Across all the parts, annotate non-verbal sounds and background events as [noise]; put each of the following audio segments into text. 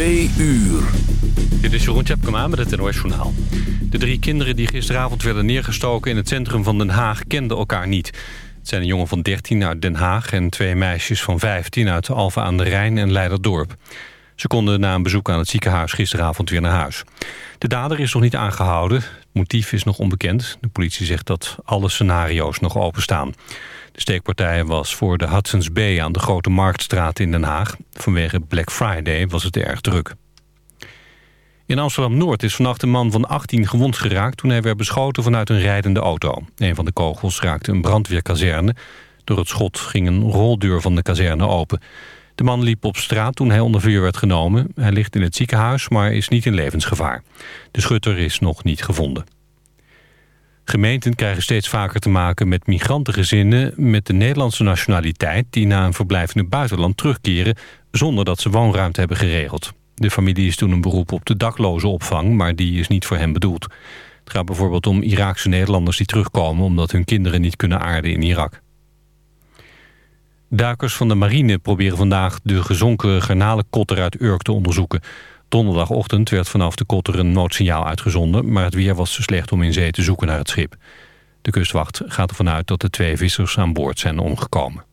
Twee uur. Dit is Jeroen Tjepkema met het NOS Journaal. De drie kinderen die gisteravond werden neergestoken in het centrum van Den Haag kenden elkaar niet. Het zijn een jongen van 13 uit Den Haag en twee meisjes van 15 uit Alphen aan de Rijn en Leiderdorp. Ze konden na een bezoek aan het ziekenhuis gisteravond weer naar huis. De dader is nog niet aangehouden. Het motief is nog onbekend. De politie zegt dat alle scenario's nog openstaan. De steekpartij was voor de Hudson's Bay aan de Grote Marktstraat in Den Haag. Vanwege Black Friday was het erg druk. In Amsterdam-Noord is vannacht een man van 18 gewond geraakt... toen hij werd beschoten vanuit een rijdende auto. Een van de kogels raakte een brandweerkazerne. Door het schot ging een roldeur van de kazerne open. De man liep op straat toen hij onder vuur werd genomen. Hij ligt in het ziekenhuis, maar is niet in levensgevaar. De schutter is nog niet gevonden. Gemeenten krijgen steeds vaker te maken met migrantengezinnen met de Nederlandse nationaliteit die na een verblijf in het buitenland terugkeren zonder dat ze woonruimte hebben geregeld. De familie is toen een beroep op de dakloze opvang, maar die is niet voor hen bedoeld. Het gaat bijvoorbeeld om Iraakse Nederlanders die terugkomen omdat hun kinderen niet kunnen aarden in Irak. Duikers van de marine proberen vandaag de gezonken garnalenkotter uit Urk te onderzoeken. Donderdagochtend werd vanaf de kotter een noodsignaal uitgezonden... maar het weer was te slecht om in zee te zoeken naar het schip. De kustwacht gaat ervan uit dat de twee vissers aan boord zijn omgekomen.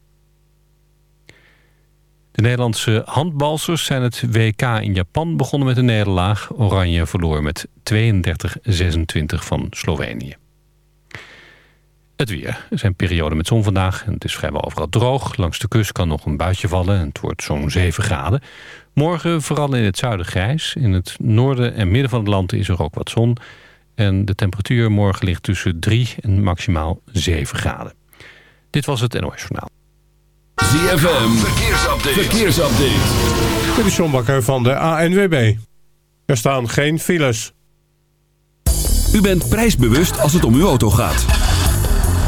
De Nederlandse handbalsters zijn het WK in Japan begonnen met een nederlaag. Oranje verloor met 32-26 van Slovenië. Het weer. Er zijn perioden met zon vandaag en het is vrijwel overal droog. Langs de kust kan nog een buitje vallen en het wordt zo'n 7 graden. Morgen vooral in het zuiden grijs. In het noorden en midden van het land is er ook wat zon. En de temperatuur morgen ligt tussen 3 en maximaal 7 graden. Dit was het NOS Journaal. ZFM, verkeersupdate. verkeersupdate. Dit is John Bakker van de ANWB. Er staan geen files. U bent prijsbewust als het om uw auto gaat.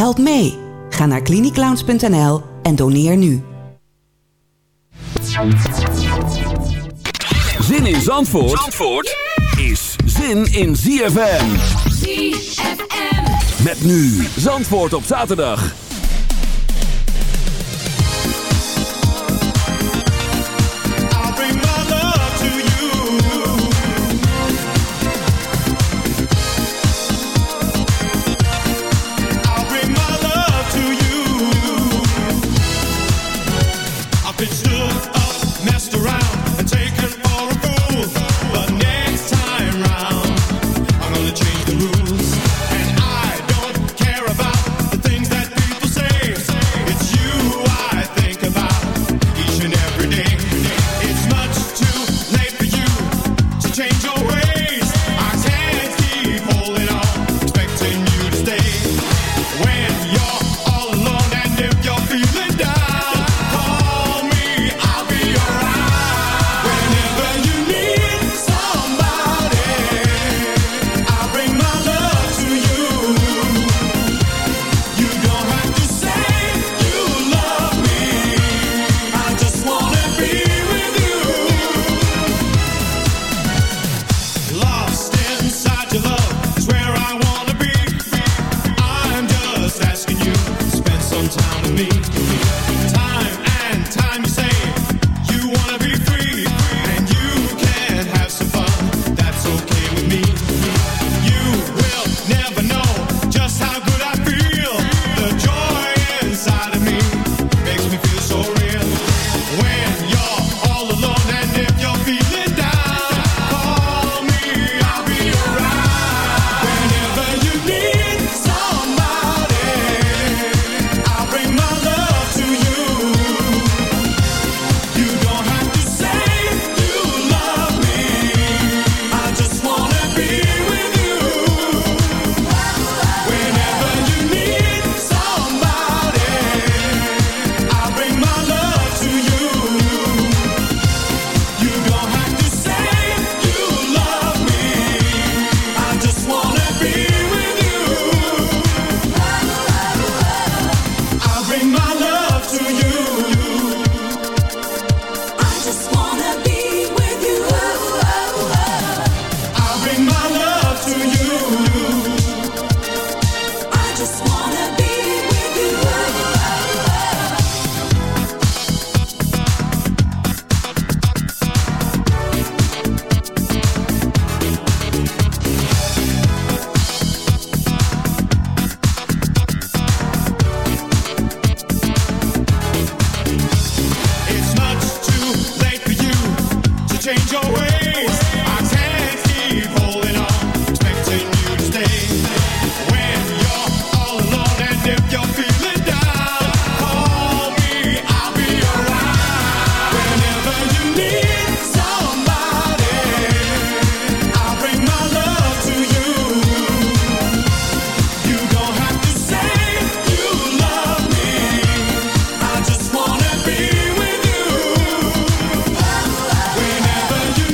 Help mee. Ga naar cliniclowns.nl en doneer nu. Zin in Zandvoort, Zandvoort is zin in ZFM. ZFM. Met nu Zandvoort op zaterdag.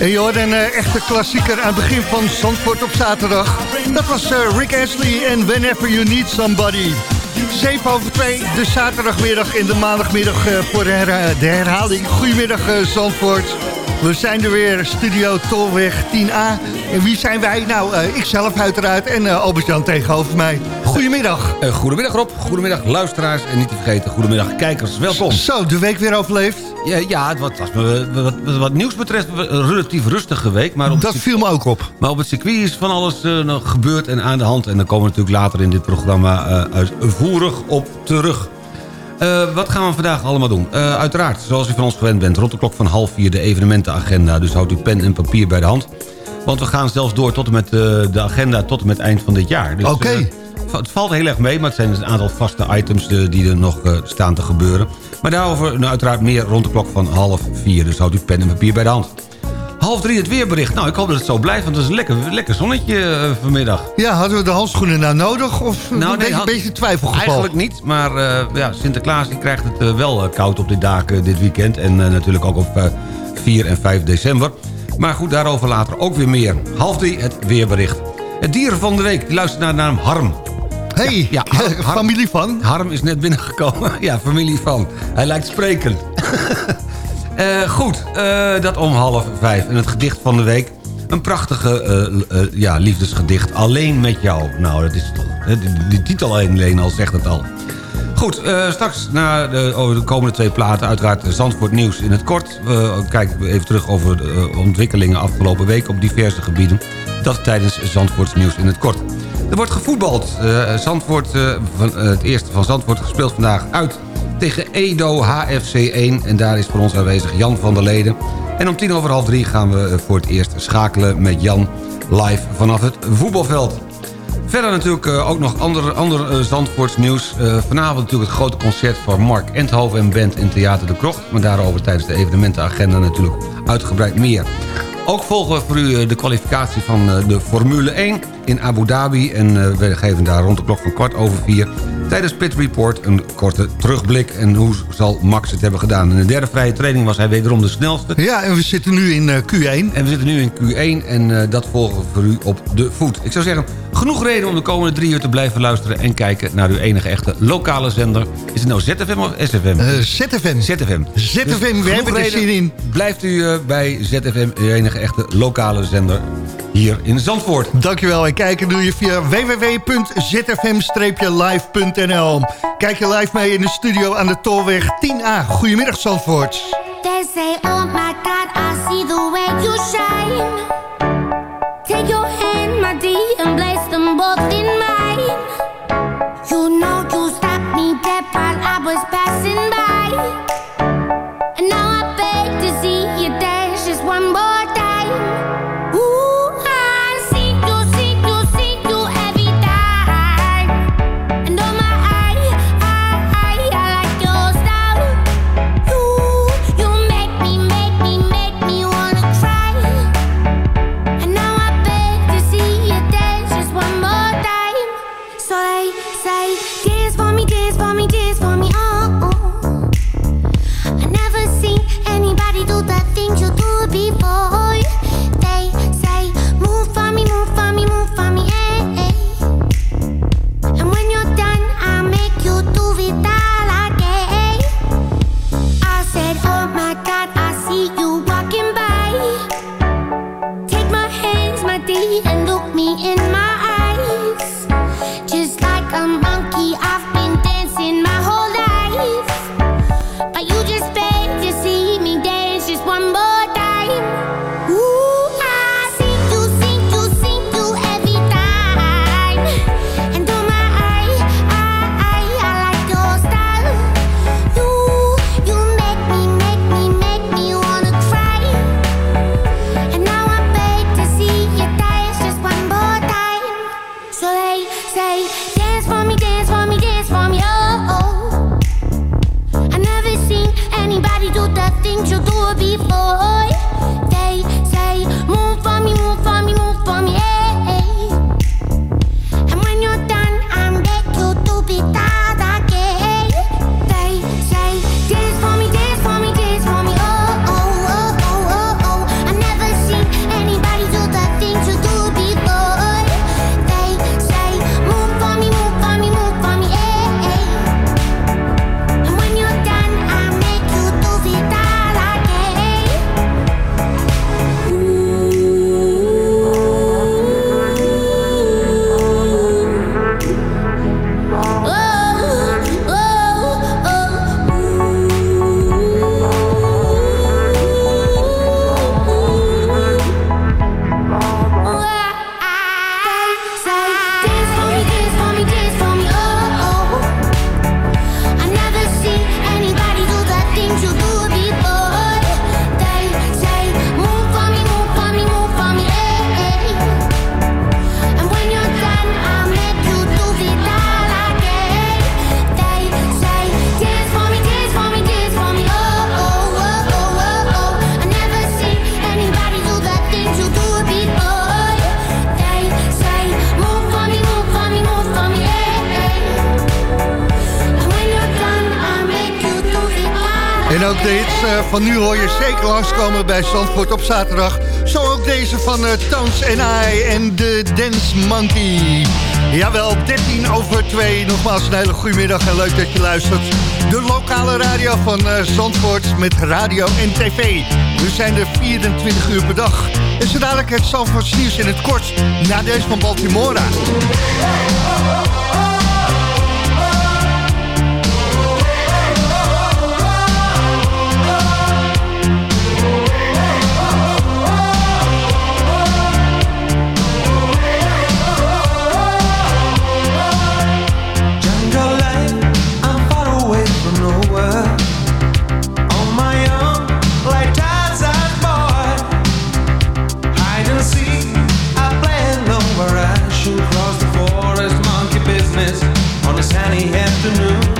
En een eh, echte klassieker aan het begin van Zandvoort op zaterdag. Dat was eh, Rick Astley en Whenever You Need Somebody. 7 over 2, de zaterdagmiddag en de maandagmiddag eh, voor de, herha- de herhaling. Goedemiddag Zandvoort. We zijn er weer, studio Tolweg 10A. En wie zijn wij? Nou, ikzelf uiteraard en Albert-Jan tegenover mij. Goedemiddag. Eh, goedemiddag Rob, goedemiddag luisteraars en niet te vergeten, goedemiddag kijkers, welkom. Zo, de week weer overleefd. Ja, ja het was, wat, wat, wat nieuws betreft een relatief rustige week. Maar op Dat viel me ook op. maar op het circuit is van alles eh, nog gebeurd en aan de hand. En daar komen we natuurlijk later in dit programma eh, uitvoerig op terug. Wat gaan we vandaag allemaal doen? Uiteraard, zoals u van ons gewend bent, rond de klok van half vier de evenementenagenda. Dus houdt u pen en papier bij de hand. Want we gaan zelfs door tot en met de agenda tot en met eind van dit jaar. Dus, Oké. Het valt heel erg mee, maar het zijn dus een aantal vaste items eh, die er nog eh, staan te gebeuren. Maar daarover nou, uiteraard meer rond de klok van half vier. Dus houdt u pen en papier bij de hand. Half drie het weerbericht. Nou, ik hoop dat het zo blijft, want het is een lekker, lekker zonnetje eh, vanmiddag. Ja, hadden we de handschoenen nou nodig? Of Nou, een beetje, had- beetje twijfelgeval? Eigenlijk niet, maar ja, Sinterklaas die krijgt het wel koud op dit daken dit weekend. En natuurlijk ook op eh, 4 en 5 december. Maar goed, daarover later ook weer meer. Half drie het weerbericht. Het dieren van de week, die luistert naar de naam Harm. Hey, Ja, Harm- familie van? Harm is net binnengekomen. [laughs] Ja, familie van. Hij lijkt sprekend. [laughs] Eh, goed, eh, dat om half vijf. En het gedicht van de week. Een prachtige eh, ja, liefdesgedicht. Alleen met jou. Nou, dat is toch... die titel alleen al zegt het al. Goed, straks na de, over de komende twee platen... uiteraard Zandvoort nieuws in het kort. We kijken even terug over de ontwikkelingen afgelopen week... op diverse gebieden. Dat tijdens Zandvoorts nieuws in het kort. Er wordt gevoetbald. Eh, Zandvoort, eh, van, eh, het eerste van Zandvoort gespeeld vandaag uit tegen Edo HFC 1. En daar is voor ons aanwezig Jan van der Leden. En om tien over half drie gaan we voor het eerst schakelen met Jan live vanaf het voetbalveld. Verder natuurlijk ook nog ander, ander Zandvoorts nieuws. Vanavond natuurlijk het grote concert van Mark Endhoven en Band in Theater de Krocht. Maar daarover tijdens de evenementenagenda natuurlijk uitgebreid meer. Ook volgen we voor u eh, de kwalificatie van eh, de Formule 1 in Abu Dhabi. En eh, we geven daar rond de klok van kwart over vier... tijdens Pit Report een korte terugblik. En hoe zal Max het hebben gedaan? In de derde vrije training was hij wederom de snelste. Ja, en we zitten nu in eh, Q1. En we zitten nu in Q1 en dat volgen we voor u op de voet. Ik zou zeggen, Genoeg reden om de komende drie uur te blijven luisteren... en kijken naar uw enige echte lokale zender. Is het nou ZFM of SFM? Eh, ZFM. ZFM. ZFM, we dus hebben het zin in. Blijft u eh, bij ZFM, uw enige echte lokale zender hier in Zandvoort. Dankjewel en kijken doe je via www.zfm-live.nl. Kijk je live mee in de studio aan de Tolweg 10A. Goedemiddag Zandvoort. They say, oh my God, I see the way you shine. van nu hoor je zeker langskomen bij Zandvoort op zaterdag. Zo ook deze van uh, en I en de Dance Monkey. Jawel, 13 over 2. Nogmaals een hele goede middag en leuk dat je luistert. De lokale radio van uh, Zandvoort met radio en tv. We zijn er 24 uur per dag. En zo dadelijk het Zandvoorts nieuws in het kort. Na deze van Baltimora. sunny afternoon.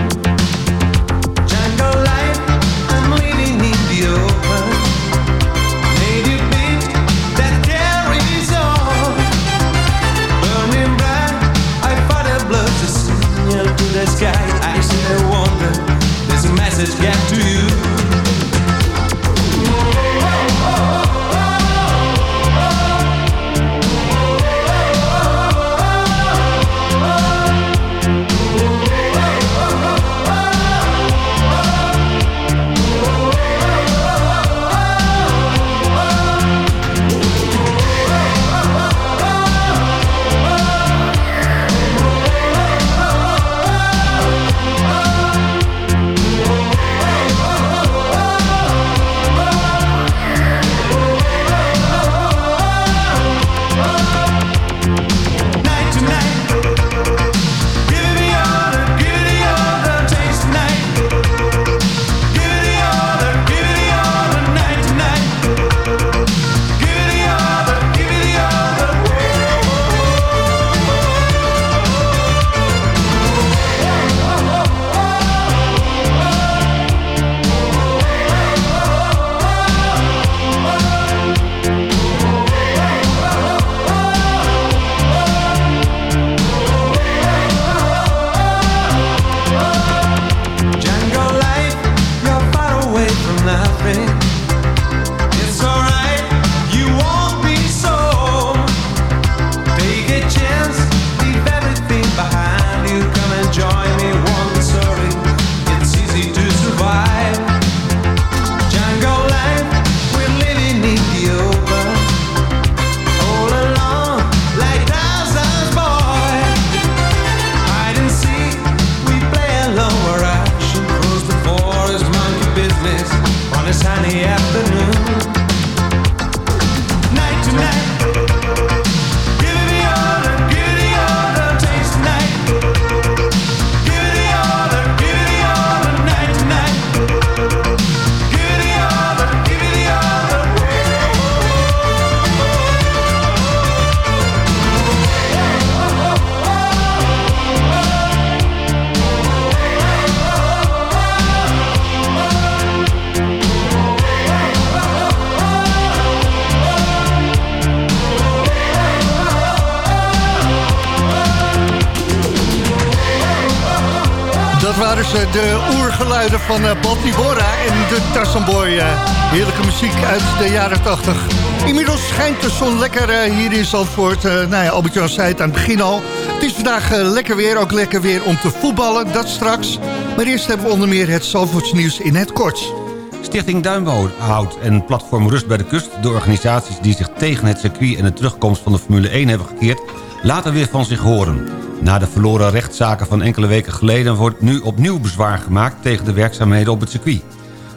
De oergeluiden van uh, Baltimora en de Tassenboy. eh, heerlijke muziek uit de jaren 80. Inmiddels schijnt de zon lekker eh, hier in Zandvoort. Eh, nou ja, Albert-Jan zei het aan het begin al. Het is vandaag eh, lekker weer, ook lekker weer om te voetballen, dat straks. Maar eerst hebben we onder meer het Zandvoorts nieuws in het kort. Stichting Duinbehoud en Platform Rust bij de Kust... de organisaties die zich tegen het circuit en de terugkomst van de Formule 1 hebben gekeerd... laten weer van zich horen. Na de verloren rechtszaken van enkele weken geleden... wordt nu opnieuw bezwaar gemaakt tegen de werkzaamheden op het circuit.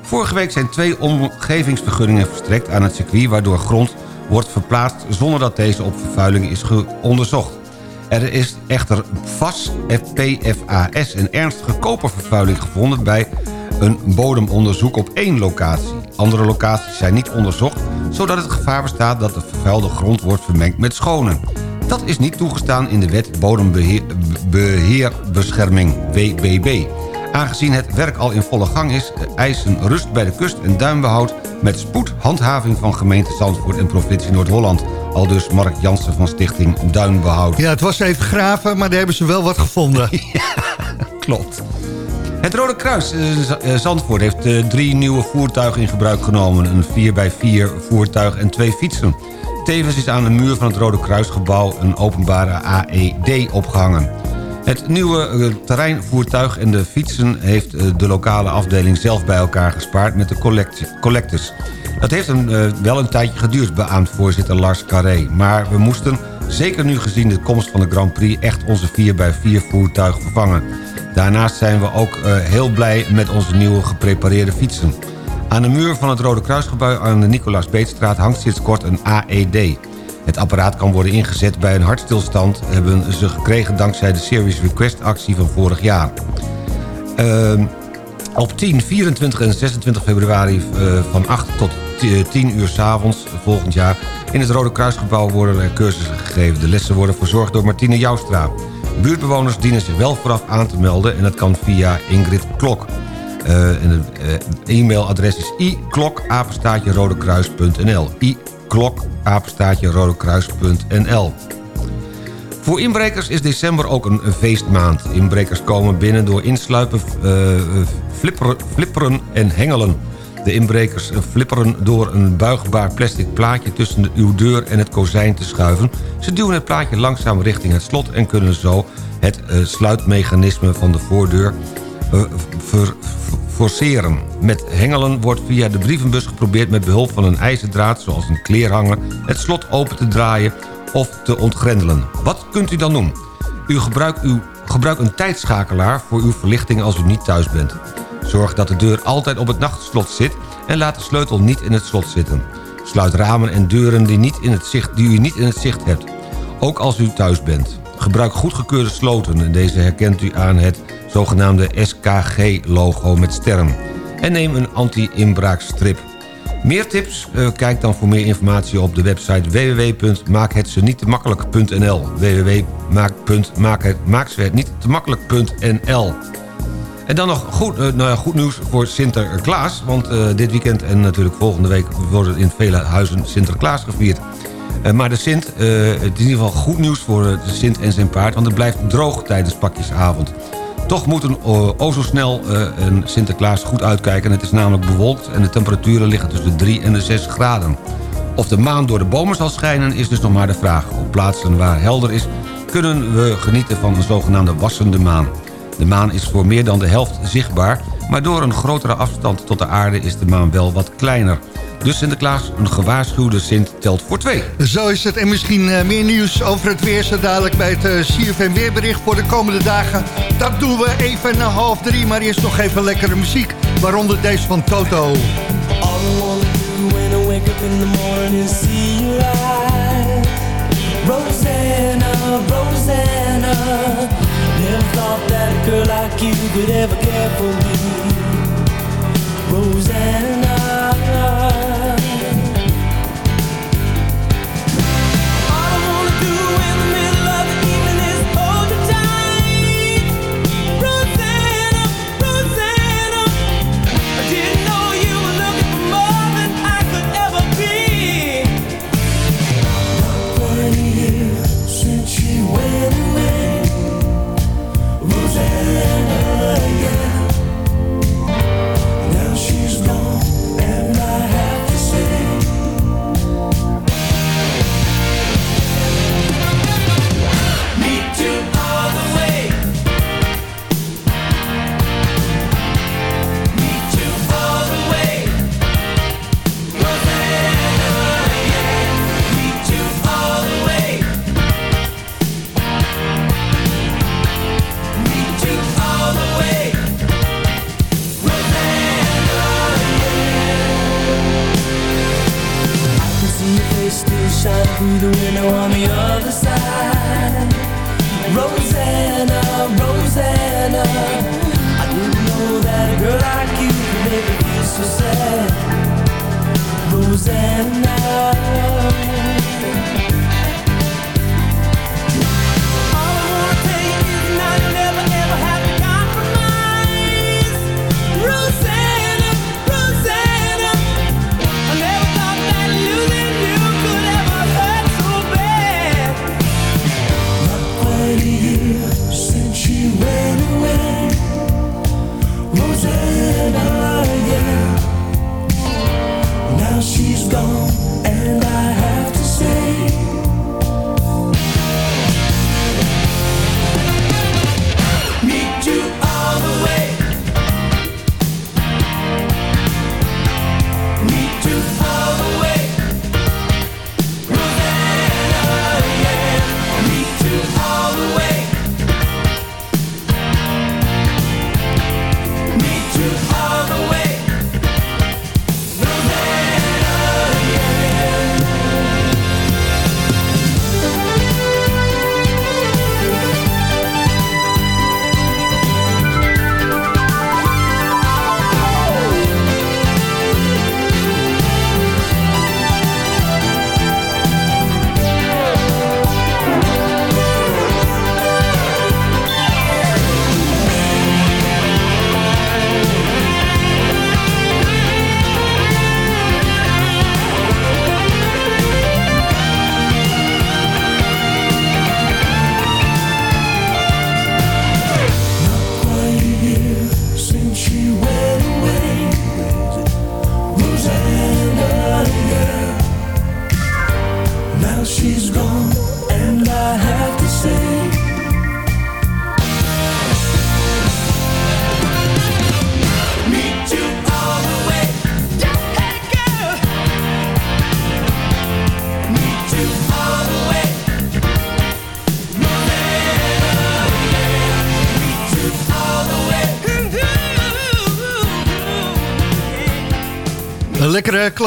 Vorige week zijn twee omgevingsvergunningen verstrekt aan het circuit... waardoor grond wordt verplaatst zonder dat deze op vervuiling is onderzocht. Er is echter VAS, PFAS en ernstige kopervervuiling gevonden... bij een bodemonderzoek op één locatie. Andere locaties zijn niet onderzocht... zodat het gevaar bestaat dat de vervuilde grond wordt vermengd met schone. Dat is niet toegestaan in de wet Bodembeheerbescherming, WBB. Aangezien het werk al in volle gang is... eisen rust bij de kust en duinbehoud... met spoed handhaving van gemeente Zandvoort en provincie Noord-Holland. Al dus Mark Jansen van Stichting Duinbehoud. Ja, het was even graven, maar daar hebben ze wel wat gevonden. [laughs] Klopt. Het Rode Kruis eh, eh, Zandvoort heeft eh, drie nieuwe voertuigen in gebruik genomen. Een 4x4 voertuig en twee fietsen. Tevens is aan de muur van het Rode Kruisgebouw een openbare AED opgehangen. Het nieuwe eh, terreinvoertuig en de fietsen heeft eh, de lokale afdeling zelf bij elkaar gespaard met de collect- collectors. Dat heeft een, eh, wel een tijdje geduurd, beaamt voorzitter Lars Carré. Maar we moesten, zeker nu gezien de komst van de Grand Prix... echt onze 4x4 voertuig vervangen. Daarnaast zijn we ook heel blij met onze nieuwe geprepareerde fietsen. Aan de muur van het Rode Kruisgebouw aan de Nicolaas Beetstraat hangt sinds kort een AED. Het apparaat kan worden ingezet bij een hartstilstand... hebben ze gekregen dankzij de Series Request actie van vorig jaar. Ehm, op 10, 24 en 26 februari eh, van 8 tot 10 uur 's avonds volgend jaar... in het Rode Kruisgebouw worden er cursussen gegeven. De lessen worden verzorgd door Martine Joustra. Buurtbewoners dienen zich wel vooraf aan te melden... en dat kan via Ingrid Klok. Eh, en het eh, e-mailadres is iklok-rodekruis.nl iklok-rodekruis.nl voor inbrekers is december ook een feestmaand. Inbrekers komen binnen door insluipen, eh, flipperen, flipperen en hengelen. De inbrekers flipperen door een buigbaar plastic plaatje... tussen uw deur en het kozijn te schuiven. Ze duwen het plaatje langzaam richting het slot... en kunnen zo het sluitmechanisme van de voordeur ver- ver- forceren. Met hengelen wordt via de brievenbus geprobeerd... met behulp van een ijzerdraad, zoals een kleerhanger... het slot open te draaien of te ontgrendelen. Wat kunt u dan doen? U gebruikt, uw, gebruik een tijdschakelaar voor uw verlichting als u niet thuis bent. Zorg dat de deur altijd op het nachtslot zit... en laat de sleutel niet in het slot zitten. Sluit ramen en deuren die, niet in het zicht, die u niet in het zicht hebt. Ook als u thuis bent. Gebruik goedgekeurde sloten. en Deze herkent u aan het zogenaamde SKG-logo met sterren. En neem een anti-inbraakstrip. Meer tips? Eh, kijk dan voor meer informatie op de website www.maakhetsenietemakkelijk.nl www.maakhetnietemakkelijk.nl En dan nog goed, eh, nou ja, goed nieuws voor Sinterklaas. Want eh, dit weekend en natuurlijk volgende week... worden in vele huizen Sinterklaas gevierd. Eh, maar de Sint, eh, het is in ieder geval goed nieuws voor eh, de Sint en zijn paard... want het blijft droog tijdens pakjesavond. Toch moeten o zo snel een Sinterklaas goed uitkijken. Het is namelijk bewolkt en de temperaturen liggen tussen de 3 en de 6 graden. Of de maan door de bomen zal schijnen is dus nog maar de vraag. Op plaatsen waar helder is kunnen we genieten van een zogenaamde wassende maan. De maan is voor meer dan de helft zichtbaar... maar door een grotere afstand tot de aarde is de maan wel wat kleiner. Dus Sinterklaas, een gewaarschuwde Sint, telt voor twee. Zo is het. En misschien eh, meer nieuws over het weer... zo dadelijk bij het uh, CFM weerbericht voor de komende dagen. Dat doen we even na half drie. Maar eerst nog even lekkere muziek. Waaronder deze van Toto. All I wanna do when I wake up in the morning is see you light. Rosanna, Rosanna. Never thought that a girl like you could ever care for me. Rosanna.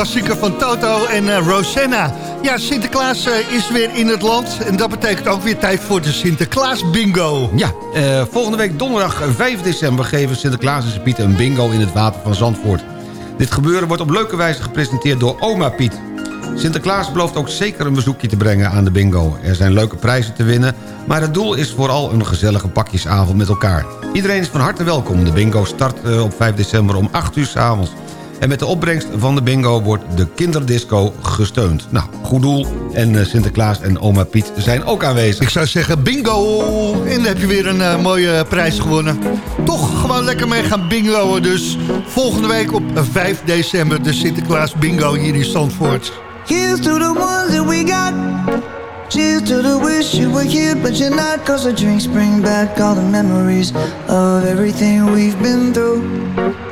Klassieker van Toto en eh, Rosanna. Ja, Sinterklaas eh, is weer in het land. En dat betekent ook weer tijd voor de Sinterklaas bingo. Ja, eh, volgende week donderdag 5 december geven Sinterklaas en Piet een bingo in het water van Zandvoort. Dit gebeuren wordt op leuke wijze gepresenteerd door oma Piet. Sinterklaas belooft ook zeker een bezoekje te brengen aan de bingo. Er zijn leuke prijzen te winnen, maar het doel is vooral een gezellige pakjesavond met elkaar. Iedereen is van harte welkom. De bingo start op 5 december om 8 uur s avonds. En met de opbrengst van de bingo wordt de kinderdisco gesteund. Nou, goed doel. En eh, Sinterklaas en oma Piet zijn ook aanwezig. Ik zou zeggen bingo. En dan heb je weer een eh, mooie prijs gewonnen. Toch gewoon lekker mee gaan bingoen. Dus volgende week op 5 december de Sinterklaas bingo hier in Zandvoort. Here's to the ones that we got. Cheers to the wish you were here, but you're not. Cause the drinks bring back all the memories of everything we've been through.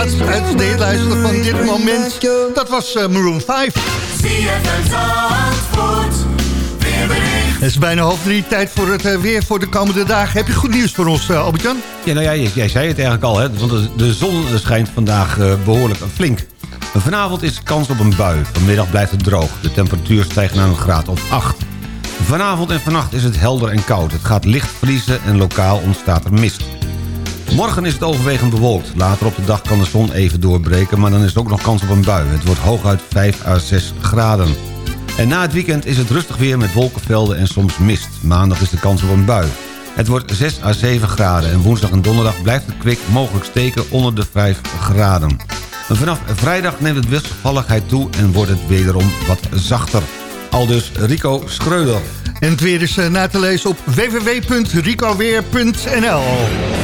Uit de van dit moment. Dat was eh, Maroon 5. Het is bijna half drie, tijd voor het eh, weer voor de komende dagen. Heb je goed nieuws voor ons, uh, Albert-Jan? Ja, nou jij, jij zei het eigenlijk al, hè? want de, zon schijnt vandaag eh, behoorlijk flink. Vanavond is kans op een bui. Vanmiddag blijft het droog. De temperatuur stijgt naar een graad of 8. Vanavond en vannacht is het helder en koud. Het gaat licht vriezen en lokaal ontstaat er mist. Morgen is het overwegend bewolkt. Later op de dag kan de zon even doorbreken... maar dan is er ook nog kans op een bui. Het wordt hooguit 5 à 6 graden. En na het weekend is het rustig weer met wolkenvelden en soms mist. Maandag is de kans op een bui. Het wordt 6 à 7 graden en woensdag en donderdag blijft het kwik mogelijk steken onder de 5 graden. En vanaf vrijdag neemt het wisselvalligheid toe en wordt het wederom wat zachter. Aldus Rico Schreuder. En het weer is eh, na te lezen op www.ricoweer.nl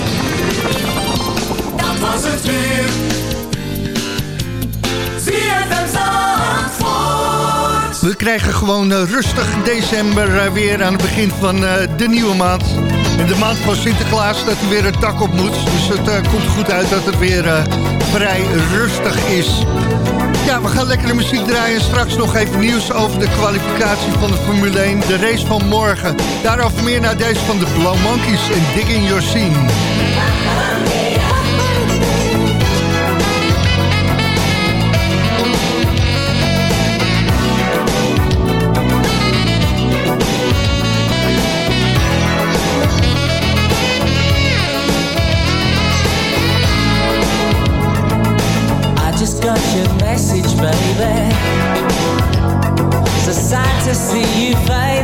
We krijgen gewoon eh, rustig december eh, weer aan het begin van eh, de nieuwe maand. En de maand van Sinterklaas dat hij weer het dak op moet. Dus het komt goed uit dat het weer vrij rustig is. Ja, we gaan lekkere muziek draaien. Straks nog even nieuws over de kwalificatie van de Formule 1. De race van morgen. Daarover meer naar deze van de Blauw Monkeys en Digging Your Scene. See you fade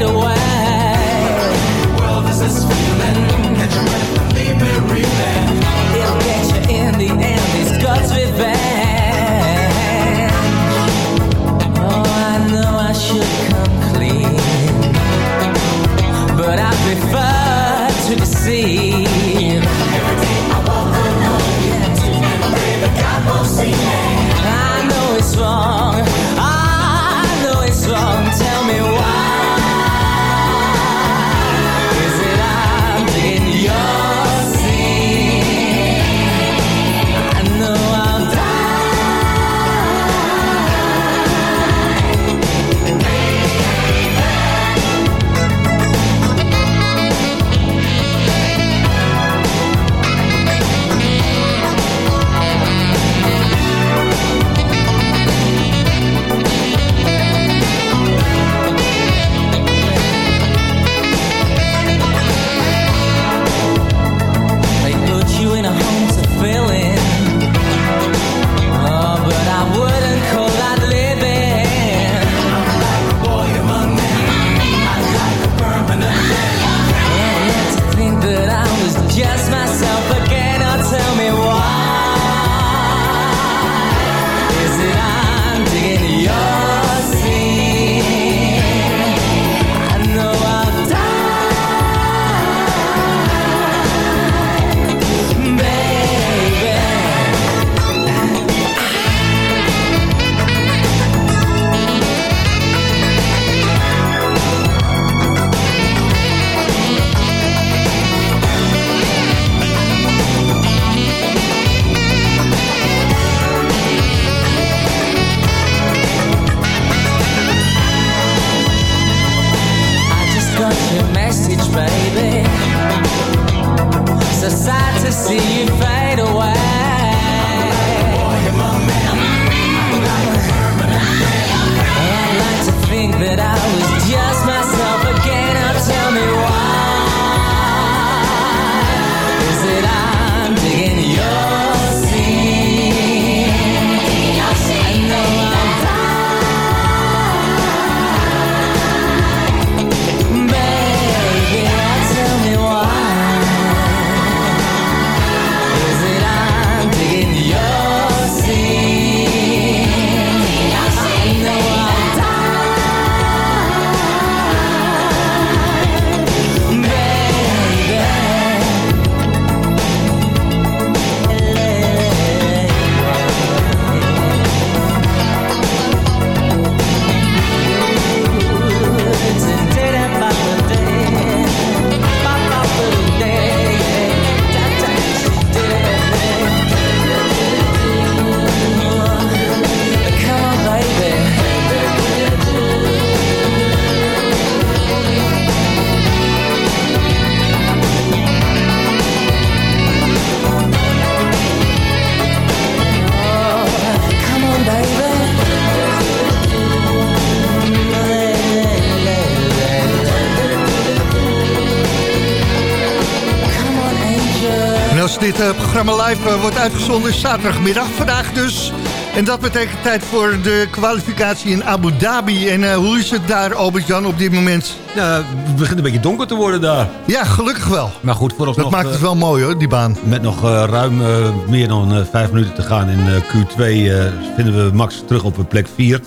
programma live eh, wordt uitgezonden, zaterdagmiddag vandaag dus. En dat betekent tijd voor de kwalificatie in Abu Dhabi. En eh, hoe is het daar, Albert-Jan, op dit moment? Ja, het begint een beetje donker te worden daar. Ja, gelukkig wel. Maar goed, vooralsnog... Dat maakt het eh, wel mooi hoor, die baan. Met nog ruim meer dan vijf minuten te gaan in eh, Q2 eh, vinden we Max terug op plek 4.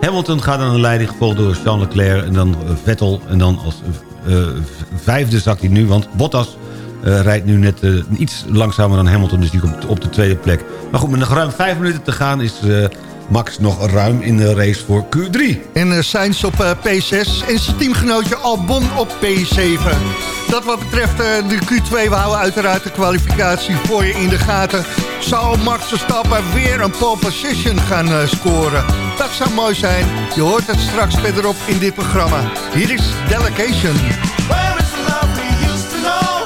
Hamilton gaat aan de leiding, gevolgd door Charles Leclerc en dan Vettel. En dan als vijfde zakt hij nu, want Bottas eh, rijdt nu net eh, iets langzamer dan Hamilton. Dus die komt op de tweede plek. Maar goed, met nog ruim vijf minuten te gaan is eh, Max nog ruim in de race voor Q3. En uh, Sainz op eh, P6 en zijn teamgenootje Albon op P7. Dat wat betreft eh, de Q2, we houden uiteraard de kwalificatie voor je in de gaten. Zou Max Verstappen weer een pole position gaan eh, scoren? Dat zou mooi zijn. Je hoort het straks verderop in dit programma. Hier is Delegation. Where is the love we used to know?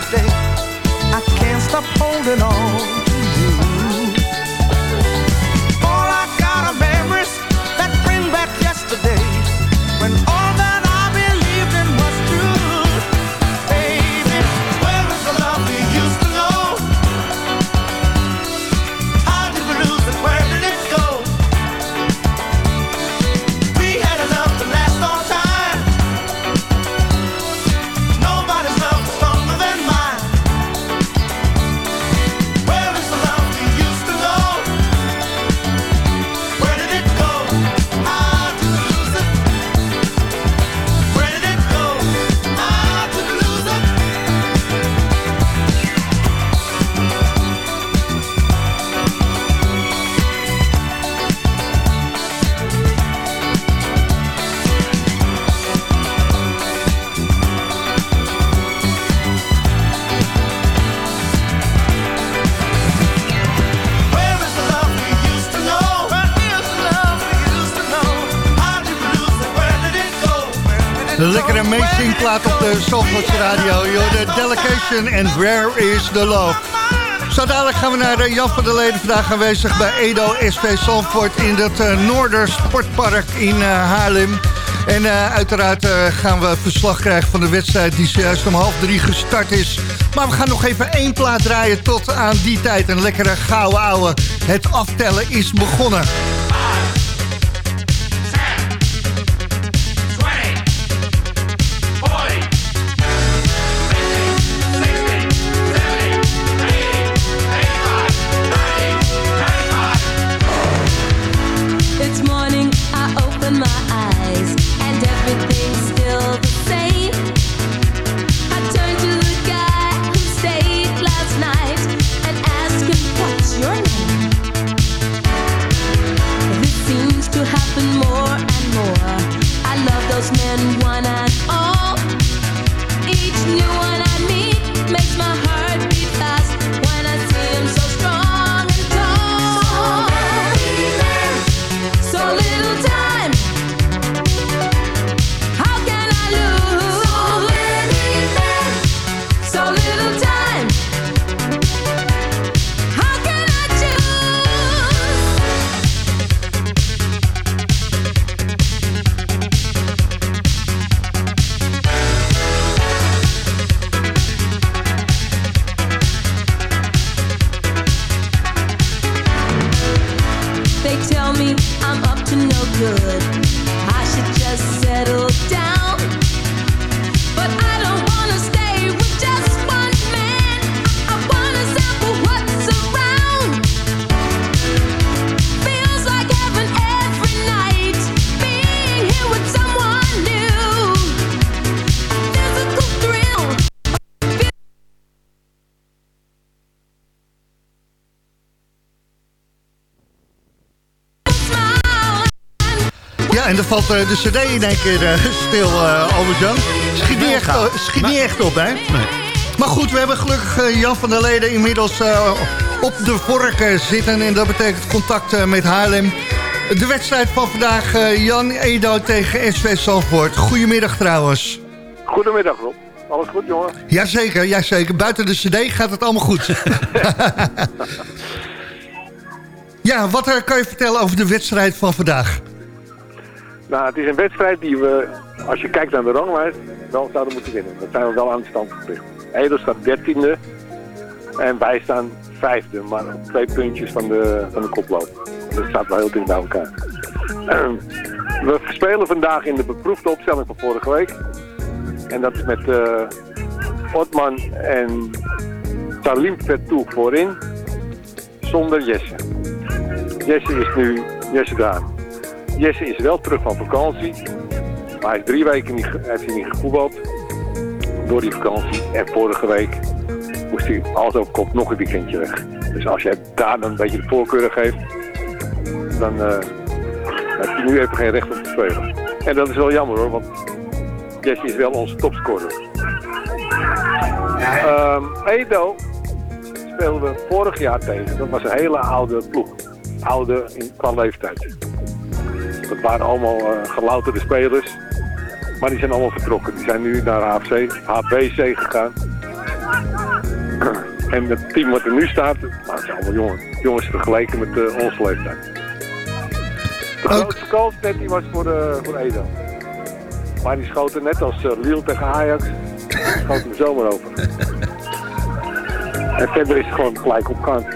Today? I can't stop holding on Delegation and Where is the Love? Zo dadelijk gaan we naar eh, Jan van der Leden. Vandaag aanwezig bij Edo SV Zandvoort in het uh, Noorder Sportpark in uh, Haarlem. En uiteraard gaan we verslag krijgen van de wedstrijd die zojuist om half drie gestart is. Maar we gaan nog even één plaat draaien tot aan die tijd. Een lekkere gouden ouwe. Het aftellen is begonnen. Eh, de cd in één keer eh, stil, eh Albert-Jan. Schiet niet echt, Ja. schiet niet echt op, hè? Maar goed, we hebben gelukkig Jan van der Leden inmiddels eh, op de vork zitten. En dat betekent contact eh, met Haarlem. De wedstrijd van vandaag, eh, Jan Edo tegen SV Zandvoort. Goedemiddag trouwens. Goedemiddag Rob. Alles goed jongen? Jazeker, jazeker. Buiten de cd gaat het allemaal goed. [laughs] ja, wat kan je vertellen over de wedstrijd van vandaag? Nou, het is een wedstrijd die we, als je kijkt naar de ranglijst, wel zouden moeten winnen. Dat zijn we wel aan de stand verplicht. Edo staat dertiende en wij staan vijfde, maar twee puntjes van de, van de koploop. Dat staat wel heel dicht bij elkaar. Ehm, we spelen vandaag in de beproefde opstelling van vorige week. En dat is met eh Otman en Salim Vertoe voorin, zonder Jesse. Jesse is nu Jesse Daan. Jesse is wel terug van vakantie. Maar hij is drie weken niet, heeft hij niet gevoetbald. Door die vakantie. En vorige week moest hij alles kop nog een weekendje weg. Dus als jij daar dan een beetje de voorkeur geeft. Dan eh, heb je nu even geen recht om te spelen. En dat is wel jammer hoor. Want Jesse is wel onze topscorer. Ehm, Edo speelden we vorig jaar tegen. Dat was een hele oude ploeg. Oude in, qua leeftijd. Dat waren allemaal eh, gelouterde spelers. Maar die zijn allemaal vertrokken. Die zijn nu naar HFC, HBC gegaan. [clears throat] en het team wat er nu staat, nou, het zijn allemaal jongens. Jongens vergeleken met eh, onze leeftijd. De grootste kans net die was voor, eh, voor Edo. Maar die schoten net als uh, Lille tegen Ajax. Schoten hem zomaar over. en verder is het gewoon gelijk op kant.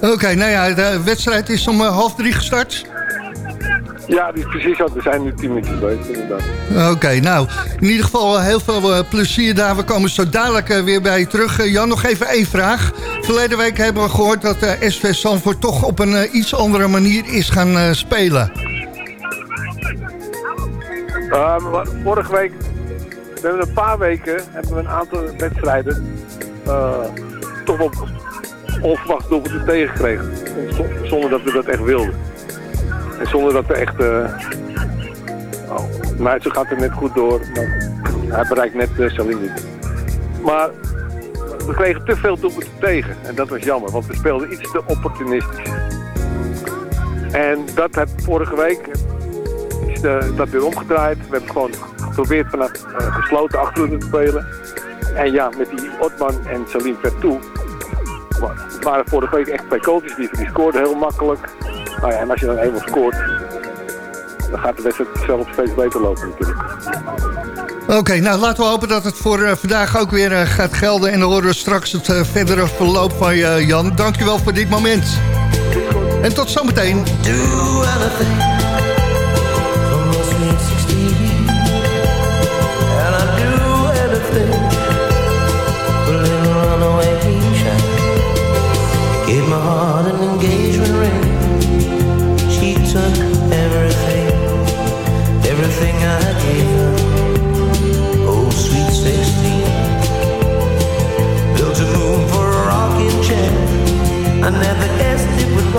Oké, nou ja, de wedstrijd is om half drie gestart. Ja, die is precies wat. We zijn nu tien minuutjes bezig, inderdaad. Oké, nou, in ieder geval heel veel eh, plezier daar. We komen zo dadelijk eh, weer bij je terug. Eh, Jan, nog even één vraag. Verleden week hebben we gehoord dat eh SV Sanford toch op een eh, iets andere manier is gaan eh, spelen. Maar vorige week, we hebben een paar weken, hebben we een aantal wedstrijden toch wel onverwacht doelpunten tegengekregen. Zonder dat we dat echt wilden. En zonder dat er echt... Eh, oh, maar ze gaat er net goed door. Maar hij bereikt net uh, Saline. Maar we kregen te veel doelpunten tegen. En dat was jammer, want we speelden iets te opportunistisch. En dat heb vorige week is de, dat weer omgedraaid. We hebben gewoon geprobeerd vanaf uh, gesloten achterhoede te spelen. En ja, met die Otman en Salim Vertoe waren vorige week echt twee coaches die scoorden heel makkelijk. Nou ja, en als je dan eenmaal scoort, dan gaat de wedstrijd zelf steeds beter lopen natuurlijk. Oké, nou laten we hopen dat het voor eh, vandaag ook weer eh, gaat gelden. En dan horen we straks het eh, verdere verloop van je, Jan. Dankjewel voor dit moment. En tot zometeen. Do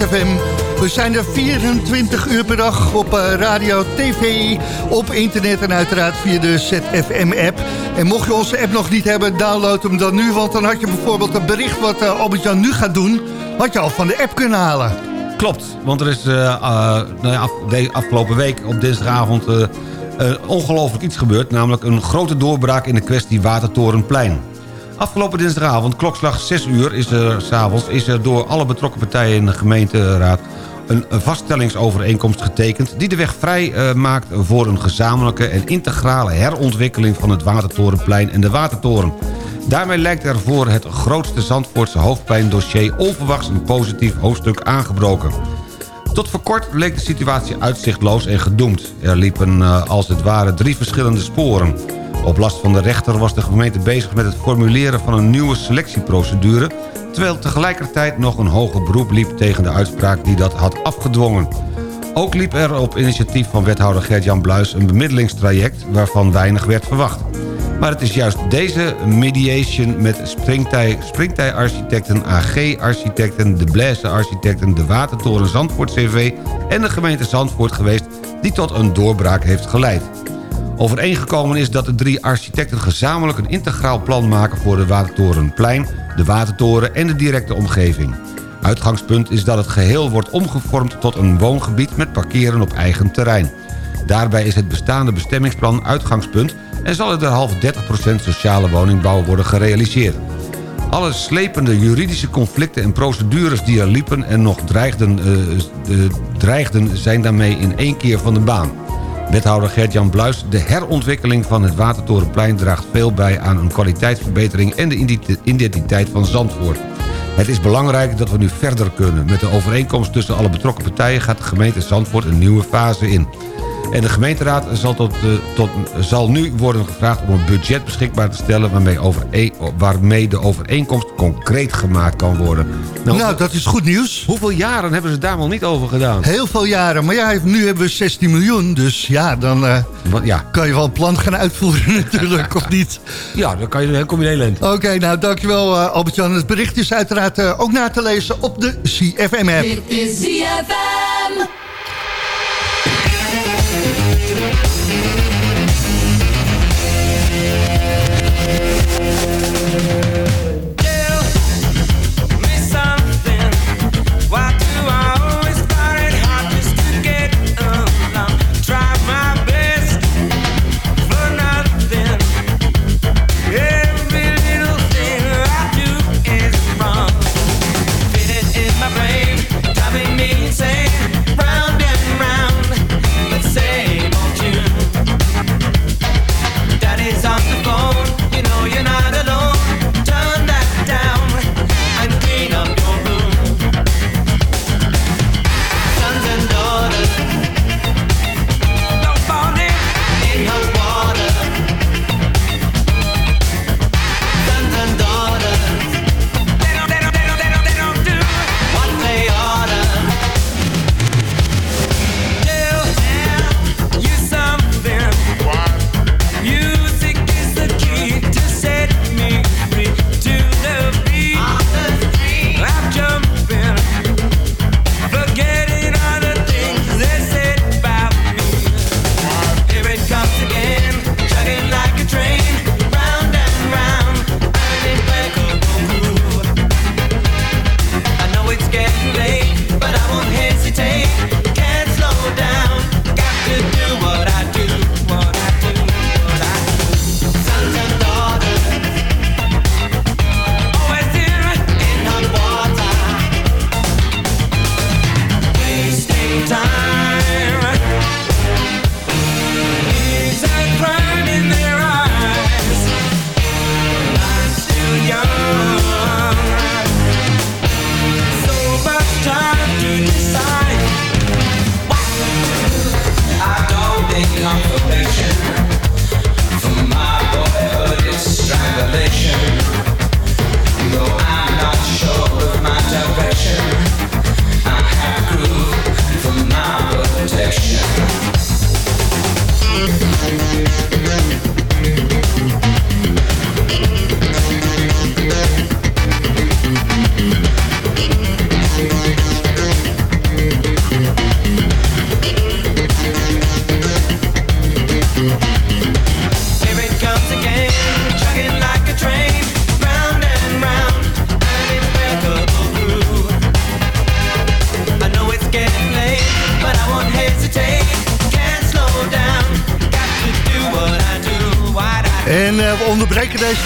ZFM. We zijn er 24 uur per dag op eh, radio, tv, op internet en uiteraard via de ZFM-app. En mocht je onze app nog niet hebben, download hem dan nu. Want dan had je bijvoorbeeld een bericht wat eh, Albert-Jan nu gaat doen... had je al van de app kunnen halen. Klopt, want er is uh, af, afgelopen week op dinsdagavond... Ongelooflijk iets gebeurd, namelijk een grote doorbraak in de kwestie Watertorenplein. Afgelopen dinsdagavond, klokslag 6 uur is er, s avonds, is er door alle betrokken partijen in de gemeenteraad een vaststellingsovereenkomst getekend... die de weg vrij eh, maakt voor een gezamenlijke en integrale herontwikkeling... van het Watertorenplein en de Watertoren. Daarmee lijkt er voor het grootste Zandvoortse hoofdpijndossier... onverwachts een positief hoofdstuk aangebroken. Tot voor kort bleek de situatie uitzichtloos en gedoemd. Er liepen eh, als het ware drie verschillende sporen... Op last van de rechter was de gemeente bezig met het formuleren van een nieuwe selectieprocedure... terwijl tegelijkertijd nog een hoger beroep liep tegen de uitspraak die dat had afgedwongen. Ook liep er op initiatief van wethouder Gert-Jan Bluis een bemiddelingstraject... waarvan weinig werd verwacht. Maar het is juist deze mediation met springtij, springtij-architecten, AG-architecten... de Blaise-architecten, de Watertoren Zandvoort CV en de gemeente Zandvoort geweest... die tot een doorbraak heeft geleid. Overeengekomen is dat de drie architecten gezamenlijk een integraal plan maken... voor de Watertorenplein, de Watertoren en de directe omgeving. Uitgangspunt is dat het geheel wordt omgevormd tot een woongebied... met parkeren op eigen terrein. Daarbij is het bestaande bestemmingsplan uitgangspunt... en zal er derhalve 30% sociale woningbouw worden gerealiseerd. Alle slepende juridische conflicten en procedures die er liepen... en nog dreigden, eh, eh, dreigden zijn daarmee in één keer van de baan. Wethouder Gert-Jan Bluis, de herontwikkeling van het Watertorenplein... draagt veel bij aan een kwaliteitsverbetering en de identiteit van Zandvoort. Het is belangrijk dat we nu verder kunnen. Met de overeenkomst tussen alle betrokken partijen... gaat de gemeente Zandvoort een nieuwe fase in. En de gemeenteraad zal, tot, eh, tot, zal nu worden gevraagd om een budget beschikbaar te stellen... waarmee, over, waarmee de overeenkomst concreet gemaakt kan worden. Nou, dat is goed nieuws. Hoeveel jaren hebben ze daar wel niet over gedaan? Heel veel jaren. Maar ja, nu hebben we 16 miljoen. Dus ja, dan eh, ja. kan je wel een plan gaan uitvoeren [laughs] natuurlijk, of niet? Ja, dan, kan je, dan kom je heel eind. Oké, nou dankjewel uh, Albert-Jan. Het bericht is uiteraard uh, ook na te lezen op de CFM-app. Dit is ZFM.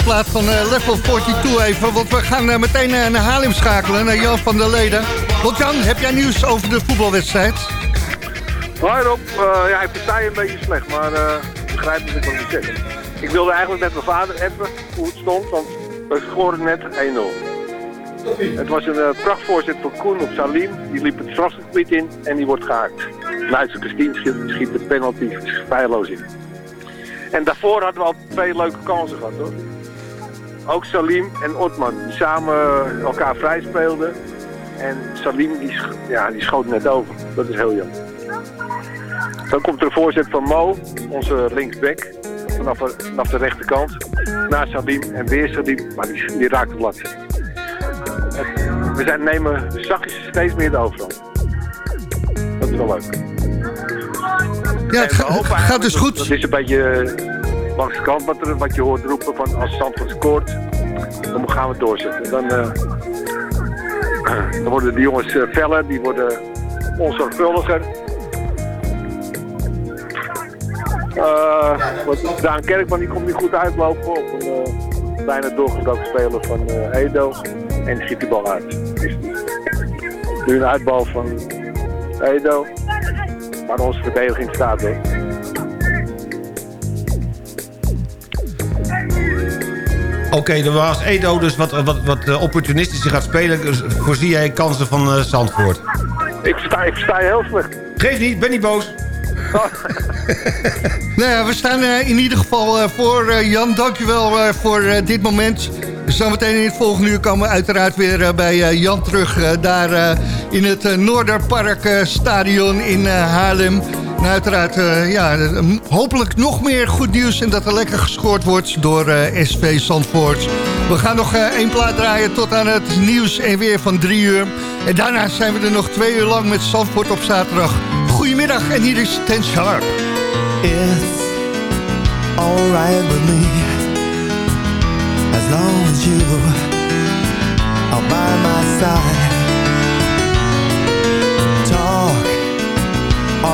Plaat van eh, Level 42 even, want we gaan eh, meteen naar Haarlem schakelen, naar Jan van der Leden. Want Jan, heb jij nieuws over de voetbalwedstrijd? Hoi Rob, Eh, ja, ik je een beetje slecht, maar eh, ik begrijp wat ik wil zeggen. Ik wilde eigenlijk met mijn vader appen hoe het stond, want we scoorden net 1-0. Het was een uh, van Koen op Salim. Die liep het strafgebied in en die wordt gehaakt. Leidse Christine schiet, schiet de penalty feilloos in. En daarvoor hadden we al twee leuke kansen gehad hoor. Ook Salim en Otman, die samen elkaar vrij speelden. En Salim die, sch- ja, die schoot net over. Dat is heel jammer. Dan komt er een voorzet van Mo, onze linksback. Vanaf, de- vanaf de rechterkant. Naar Salim en weer Salim, maar die, die raakt het lat. We zijn, nemen zachtjes steeds meer de overhand. Dat is wel leuk. Ja, het ga- gaat dus dat- goed. Dat is een beetje eh, langs de kant wat, je hoort roepen van als Zandvoort scoort, dan gaan we doorzetten. Dan, eh, [clears throat] dan worden die jongens eh, feller, die worden onzorgvuldiger. Wat- Daan Kerkman die komt niet goed uitlopen op een eh, bijna doorgebroken speler van Edo en schiet die bal uit. Nu een uitbal van Edo, maar onze verdediging staat er. Oké, dan was Edo dus wat, wat, wat eh, opportunistischer gaat spelen. Dus voorzie jij kansen van eh, Zandvoort? Ik versta, ik je heel slecht. Geef niet, ben niet boos. [laughs] Nou ja, we staan eh, in ieder geval voor. eh, Jan, dankjewel voor eh, dit moment. Zometeen in het volgende uur komen we uiteraard weer bij eh, Jan terug. eh, daar eh, in het eh, Noorderpark eh, Stadion in eh, Haarlem. En uiteraard, eh, ja, hopelijk nog meer goed nieuws... en dat er lekker gescoord wordt door eh, SV Zandvoort. We gaan nog eh, één plaat draaien tot aan het nieuws en weer van drie uur. En daarna zijn we er nog twee uur lang met Zandvoort op zaterdag. Goedemiddag en hier is Ten Sharp. It's alright with me as long as you are by my side.